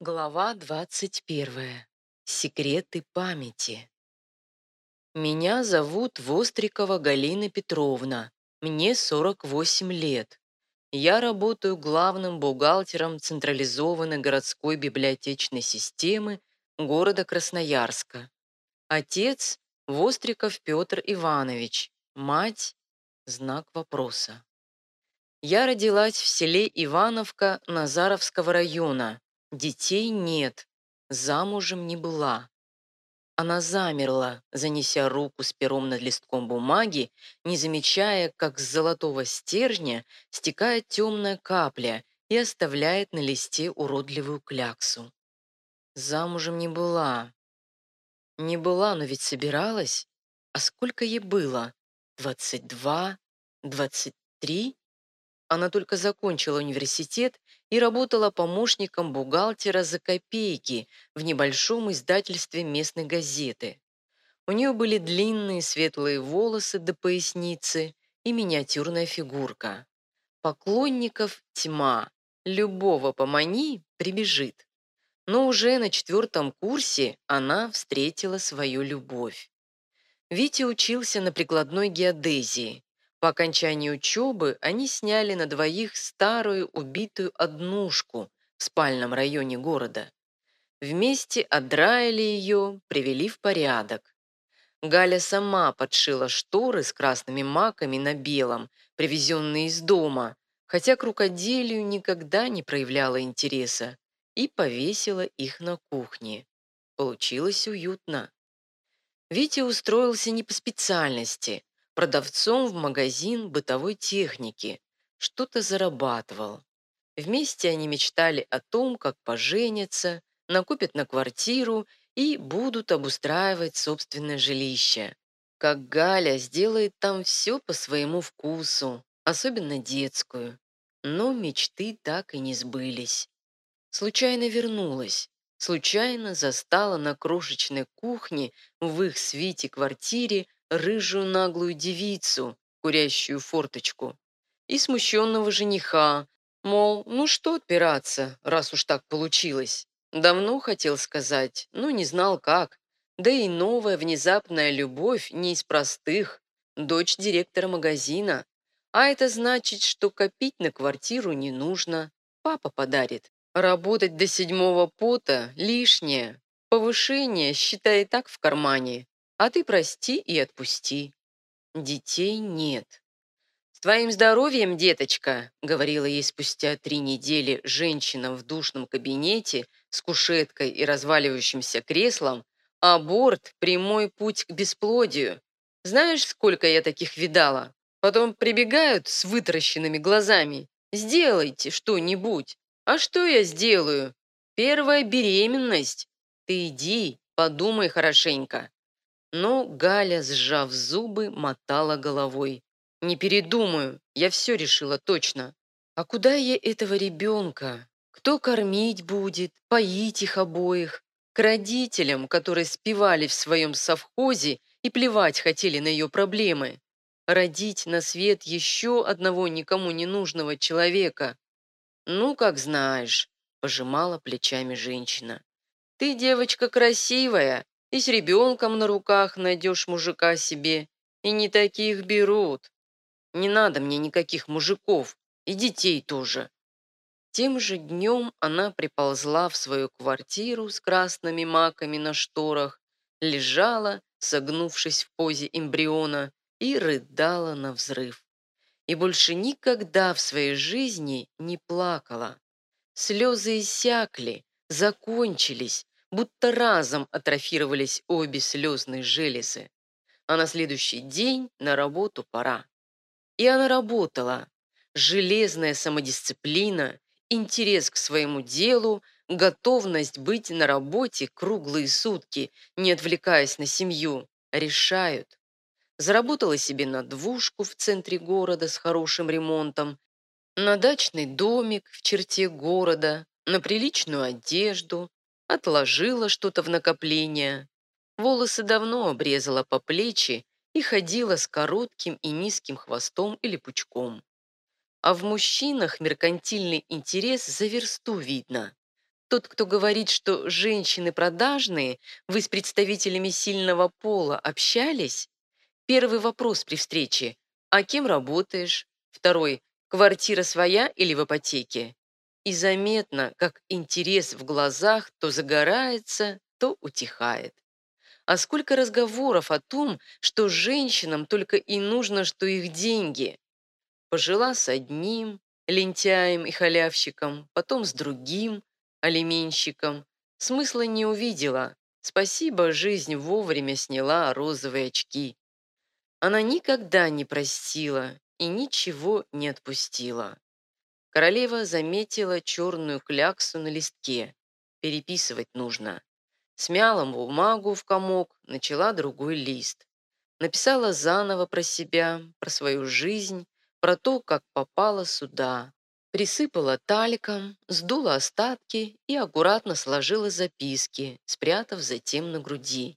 Глава 21. Секреты памяти. Меня зовут Вострикова Галина Петровна. Мне 48 лет. Я работаю главным бухгалтером централизованной городской библиотечной системы города Красноярска. Отец – Востриков Петр Иванович. Мать – знак вопроса. Я родилась в селе Ивановка Назаровского района, Детей нет, замужем не была. Она замерла, занеся руку с пером над листком бумаги, не замечая, как с золотого стержня стекает темная капля и оставляет на листе уродливую кляксу. Замужем не была. Не была, но ведь собиралась. А сколько ей было? Двадцать два? Двадцать три? Она только закончила университет и работала помощником бухгалтера за копейки в небольшом издательстве местной газеты. У нее были длинные светлые волосы до поясницы и миниатюрная фигурка. Поклонников тьма. Любого помани прибежит. Но уже на четвертом курсе она встретила свою любовь. Витя учился на прикладной геодезии, по окончании учебы они сняли на двоих старую убитую однушку в спальном районе города. Вместе отдраили ее, привели в порядок. Галя сама подшила шторы с красными маками на белом, привезенные из дома, хотя к рукоделию никогда не проявляла интереса, и повесила их на кухне. Получилось уютно. Витя устроился не по специальности, продавцом в магазин бытовой техники, что-то зарабатывал. Вместе они мечтали о том, как поженятся, накупят на квартиру и будут обустраивать собственное жилище. Как Галя сделает там все по своему вкусу, особенно детскую. Но мечты так и не сбылись. Случайно вернулась, случайно застала на крошечной кухне в их свите квартире рыжую наглую девицу, курящую форточку, и смущенного жениха, мол, ну что отпираться, раз уж так получилось. Давно хотел сказать, но не знал как. Да и новая внезапная любовь не из простых, дочь директора магазина. А это значит, что копить на квартиру не нужно, папа подарит. Работать до седьмого пота лишнее. Повышение, считай, так в кармане а ты прости и отпусти. Детей нет. «С твоим здоровьем, деточка», — говорила ей спустя три недели женщина в душном кабинете с кушеткой и разваливающимся креслом, «аборт — прямой путь к бесплодию. Знаешь, сколько я таких видала? Потом прибегают с вытаращенными глазами. Сделайте что-нибудь. А что я сделаю? Первая беременность. Ты иди, подумай хорошенько. Но Галя, сжав зубы, мотала головой. «Не передумаю, я все решила точно. А куда я этого ребенка? Кто кормить будет, поить их обоих? К родителям, которые спевали в своем совхозе и плевать хотели на ее проблемы. Родить на свет еще одного никому не нужного человека. Ну, как знаешь, пожимала плечами женщина. Ты девочка красивая, и с ребенком на руках найдешь мужика себе. И не таких берут. Не надо мне никаких мужиков. И детей тоже. Тем же днем она приползла в свою квартиру с красными маками на шторах, лежала, согнувшись в позе эмбриона, и рыдала на взрыв. И больше никогда в своей жизни не плакала. Слезы иссякли, закончились, будто разом атрофировались обе слезные железы. А на следующий день на работу пора. И она работала. Железная самодисциплина, интерес к своему делу, готовность быть на работе круглые сутки, не отвлекаясь на семью, решают. Заработала себе на двушку в центре города с хорошим ремонтом, на дачный домик в черте города, на приличную одежду, отложила что-то в накопление. Волосы давно обрезала по плечи и ходила с коротким и низким хвостом или пучком. А в мужчинах меркантильный интерес за версту видно. Тот, кто говорит, что женщины продажные, вы с представителями сильного пола общались? Первый вопрос при встрече – а кем работаешь? Второй – квартира своя или в ипотеке? И заметно, как интерес в глазах то загорается, то утихает. А сколько разговоров о том, что женщинам только и нужно, что их деньги. Пожила с одним, лентяем и халявщиком, потом с другим, алименщиком. Смысла не увидела. Спасибо, жизнь вовремя сняла розовые очки. Она никогда не простила и ничего не отпустила. Королева заметила черную кляксу на листке. Переписывать нужно. Смяла бумагу в комок, начала другой лист. Написала заново про себя, про свою жизнь, про то, как попала сюда. Присыпала таликом, сдула остатки и аккуратно сложила записки, спрятав затем на груди.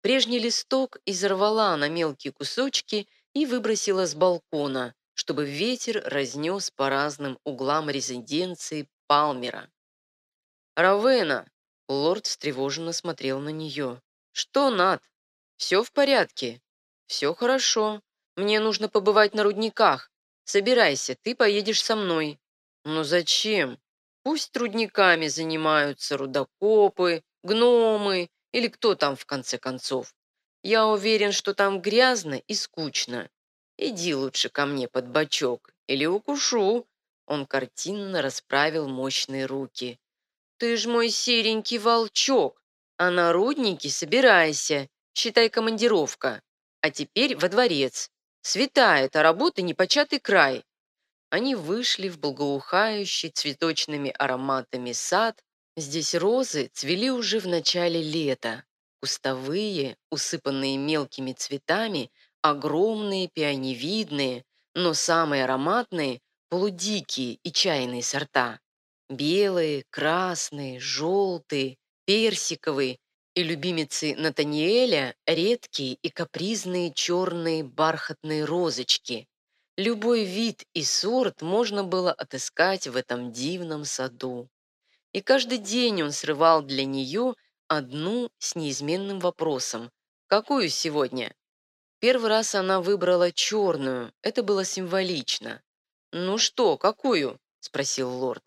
Прежний листок изорвала на мелкие кусочки и выбросила с балкона, чтобы ветер разнес по разным углам резиденции Палмера. «Равена!» — лорд встревоженно смотрел на нее. «Что, Над? Все в порядке?» «Все хорошо. Мне нужно побывать на рудниках. Собирайся, ты поедешь со мной». «Но зачем? Пусть рудниками занимаются рудокопы, гномы или кто там в конце концов. Я уверен, что там грязно и скучно. Иди лучше ко мне под бочок или укушу». Он картинно расправил мощные руки. «Ты ж мой серенький волчок, а на рудники собирайся, считай командировка. А теперь во дворец. Светает, а работы непочатый край». Они вышли в благоухающий цветочными ароматами сад. Здесь розы цвели уже в начале лета. Кустовые, усыпанные мелкими цветами, огромные, пионевидные, но самые ароматные – полудикие и чайные сорта. Белые, красные, желтые, персиковые и любимицы Натаниэля – редкие и капризные черные бархатные розочки. Любой вид и сорт можно было отыскать в этом дивном саду. И каждый день он срывал для нее одну с неизменным вопросом. «Какую сегодня?» Первый раз она выбрала черную, это было символично. «Ну что, какую?» – спросил лорд.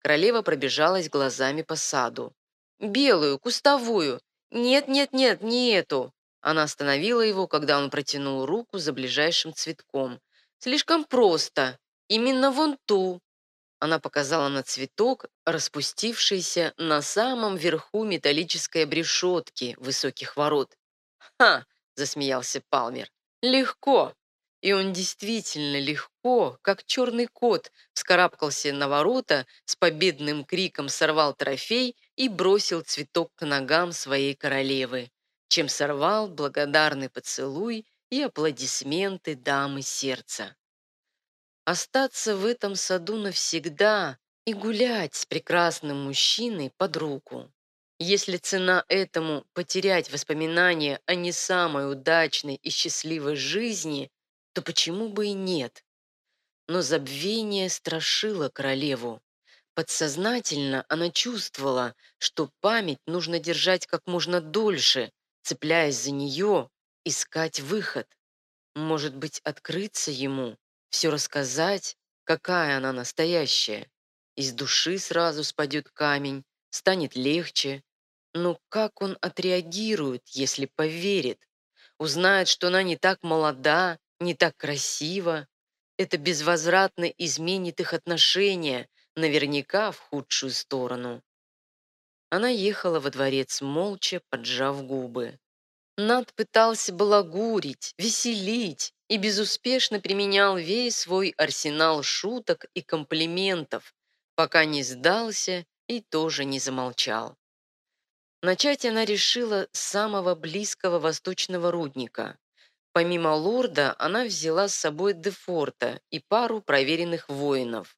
Королева пробежалась глазами по саду. «Белую, кустовую. Нет-нет-нет, не эту». Она остановила его, когда он протянул руку за ближайшим цветком. «Слишком просто. Именно вон ту». Она показала на цветок, распустившийся на самом верху металлической обрешетки высоких ворот. «Ха!» – засмеялся Палмер. «Легко!» И он действительно легко, как черный кот, вскарабкался на ворота, с победным криком сорвал трофей и бросил цветок к ногам своей королевы, чем сорвал благодарный поцелуй и аплодисменты дамы сердца. Остаться в этом саду навсегда и гулять с прекрасным мужчиной под руку. Если цена этому – потерять воспоминания о не самой удачной и счастливой жизни, то почему бы и нет? Но забвение страшило королеву. Подсознательно она чувствовала, что память нужно держать как можно дольше, цепляясь за нее, искать выход. Может быть, открыться ему, все рассказать, какая она настоящая. Из души сразу спадет камень, станет легче. Но как он отреагирует, если поверит? Узнает, что она не так молода, не так красива. Это безвозвратно изменит их отношения, наверняка в худшую сторону. Она ехала во дворец молча, поджав губы. Над пытался балагурить, веселить и безуспешно применял весь свой арсенал шуток и комплиментов, пока не сдался и тоже не замолчал. Начать она решила с самого близкого восточного рудника. Помимо лорда, она взяла с собой Дефорта и пару проверенных воинов.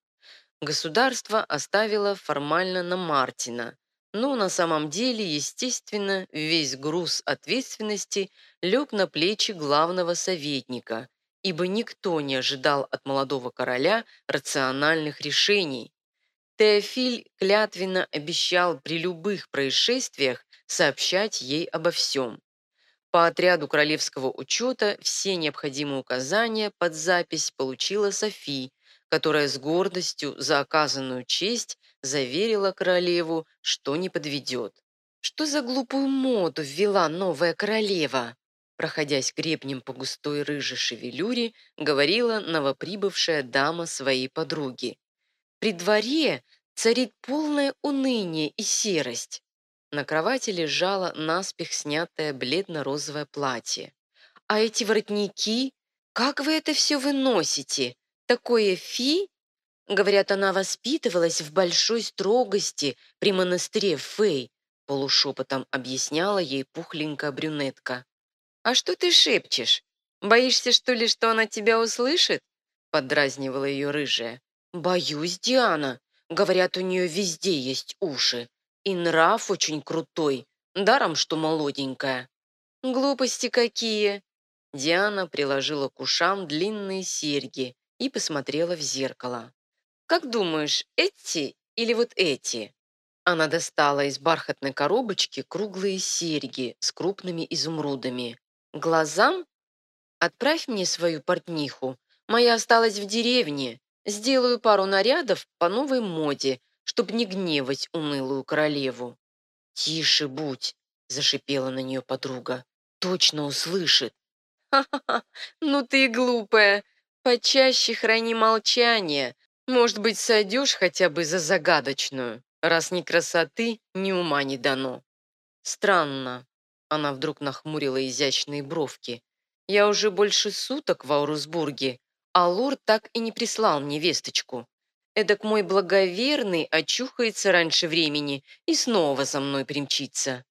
Государство оставило формально на Мартина, но на самом деле, естественно, весь груз ответственности лег на плечи главного советника, ибо никто не ожидал от молодого короля рациональных решений. Теофиль клятвенно обещал при любых происшествиях сообщать ей обо всем. По отряду королевского учета все необходимые указания под запись получила Софи, которая с гордостью за оказанную честь заверила королеву, что не подведет. Что за глупую моду ввела новая королева? Проходясь гребнем по густой рыжей шевелюре, говорила новоприбывшая дама своей подруги. При дворе царит полное уныние и серость. На кровати лежало наспех снятое бледно-розовое платье. «А эти воротники? Как вы это все выносите? Такое фи?» Говорят, она воспитывалась в большой строгости при монастыре Фэй, полушепотом объясняла ей пухленькая брюнетка. «А что ты шепчешь? Боишься, что ли, что она тебя услышит?» подразнивала ее рыжая. «Боюсь, Диана. Говорят, у нее везде есть уши. И нрав очень крутой, даром, что молоденькая. Глупости какие!» Диана приложила к ушам длинные серьги и посмотрела в зеркало. «Как думаешь, эти или вот эти?» Она достала из бархатной коробочки круглые серьги с крупными изумрудами. «Глазам? Отправь мне свою портниху. Моя осталась в деревне. Сделаю пару нарядов по новой моде, чтобы не гневать унылую королеву. «Тише будь!» – зашипела на нее подруга. «Точно услышит!» «Ха-ха-ха! Ну ты глупая! Почаще храни молчание. Может быть, сойдешь хотя бы за загадочную, раз ни красоты, ни ума не дано». «Странно!» – она вдруг нахмурила изящные бровки. «Я уже больше суток в Аурусбурге, а Лур так и не прислал мне весточку. Эдак мой благоверный очухается раньше времени и снова за мной примчится.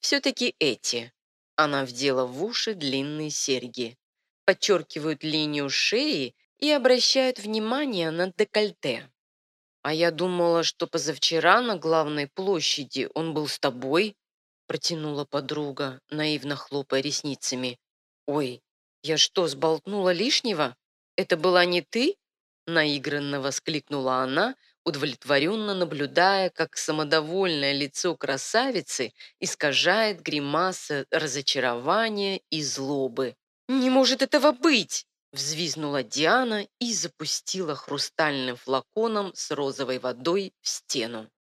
Все-таки эти. Она вдела в уши длинные серьги. Подчеркивают линию шеи и обращают внимание на декольте. А я думала, что позавчера на главной площади он был с тобой, протянула подруга, наивно хлопая ресницами. Ой, я что, сболтнула лишнего? Это была не ты? Наигранно воскликнула она, удовлетворенно наблюдая, как самодовольное лицо красавицы искажает гримаса разочарования и злобы. «Не может этого быть!» взвизнула Диана и запустила хрустальным флаконом с розовой водой в стену.